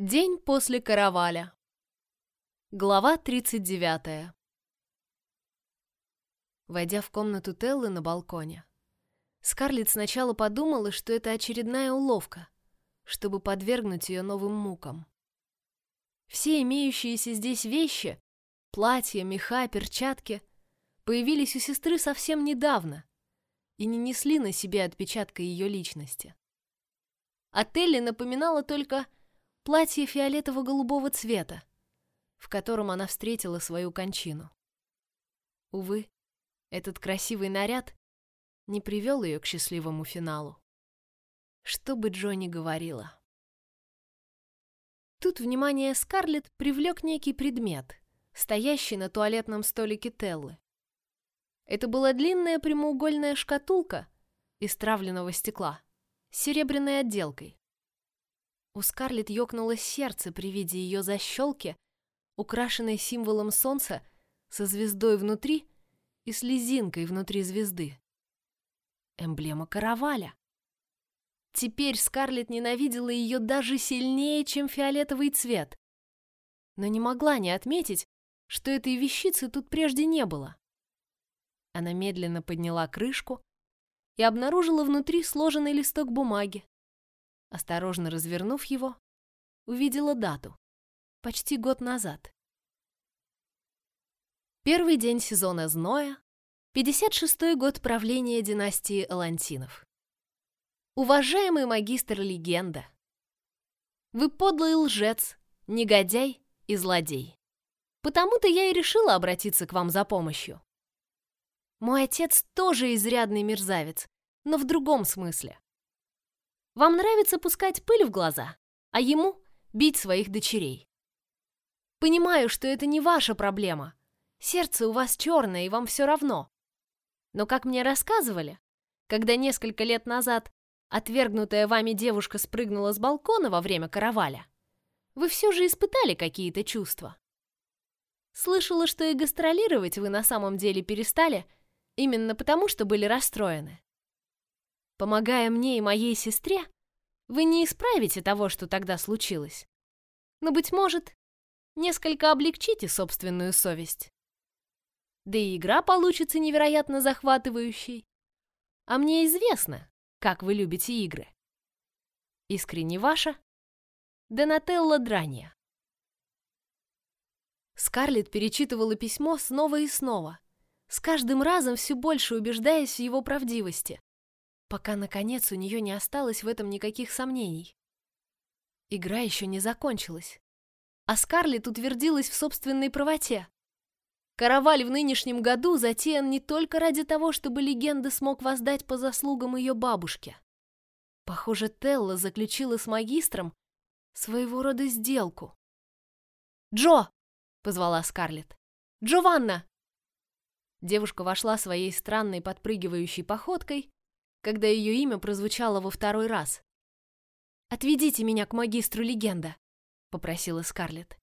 День после караваля. Глава 39. Войдя в комнату Теллы на балконе, Скарлетт сначала подумала, что это очередная уловка, чтобы подвергнуть ее новым мукам. Все имеющиеся здесь вещи — платья, меха, перчатки — появились у сестры совсем недавно и не несли на себе отпечатка ее личности. А Телли напоминала только платье фиолетово-голубого цвета, в котором она встретила свою кончину. Увы, этот красивый наряд не привел ее к счастливому финалу. Что бы Джонни говорила. Тут внимание Скарлетт привлек некий предмет, стоящий на туалетном столике Теллы. Это была длинная прямоугольная шкатулка из травленного стекла с серебряной отделкой. У Скарлетт ёкнуло сердце при виде ее защелки, украшенной символом солнца, со звездой внутри и слезинкой внутри звезды. Эмблема караваля. Теперь Скарлетт ненавидела ее даже сильнее, чем фиолетовый цвет, но не могла не отметить, что этой вещицы тут прежде не было. Она медленно подняла крышку и обнаружила внутри сложенный листок бумаги, Осторожно развернув его, увидела дату. Почти год назад. Первый день сезона зноя, 56-й год правления династии Алантинов. Уважаемый магистр легенда, вы подлый лжец, негодяй и злодей. Потому-то я и решила обратиться к вам за помощью. Мой отец тоже изрядный мерзавец, но в другом смысле. Вам нравится пускать пыль в глаза, а ему бить своих дочерей. Понимаю, что это не ваша проблема. Сердце у вас черное, и вам все равно. Но, как мне рассказывали, когда несколько лет назад отвергнутая вами девушка спрыгнула с балкона во время караваля, вы все же испытали какие-то чувства. Слышала, что и гастролировать вы на самом деле перестали именно потому, что были расстроены. Помогая мне и моей сестре, вы не исправите того, что тогда случилось. Но, быть может, несколько облегчите собственную совесть. Да и игра получится невероятно захватывающей. А мне известно, как вы любите игры. Искренне ваша, Донателла Дранья. Скарлетт перечитывала письмо снова и снова, с каждым разом все больше убеждаясь в его правдивости пока, наконец, у нее не осталось в этом никаких сомнений. Игра еще не закончилась, а Скарлетт утвердилась в собственной правоте. Караваль в нынешнем году затеян не только ради того, чтобы легенда смог воздать по заслугам ее бабушке. Похоже, Телла заключила с магистром своего рода сделку. «Джо!» — позвала Скарлетт. «Джованна!» Девушка вошла своей странной подпрыгивающей походкой когда ее имя прозвучало во второй раз. «Отведите меня к магистру легенда», — попросила Скарлетт.